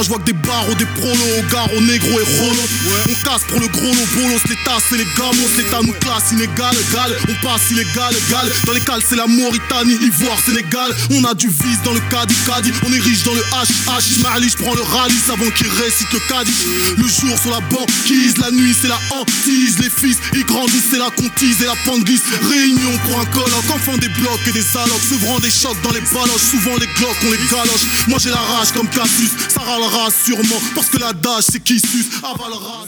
Moi je vois que des barreaux, des prolos, gars, au négro et rolo. On casse pour le gros lot, bolos, les tasses et les gamos. L'état nous classe inégal, égal. On passe illégal, égal. Dans les cales, c'est la Mauritanie, Ivoire, Sénégal. On a du vice dans le caddie, caddie. On est riche dans le H, H. Ismaili, je prends le rallye avant qu'il récite le caddie. Le jour sur la banquise, la nuit c'est la hantise. Les fils, ils grandissent, c'est la contise et la pente glisse. Réunion pour un colloque, enfin des blocs et des allocs. Sevrant des chocs dans les baloches, souvent les glocks, on les galoche. Moi j'ai la rage comme Cassius, ça râlera sûrement. Parce que la dash c'est qui suce, avalera.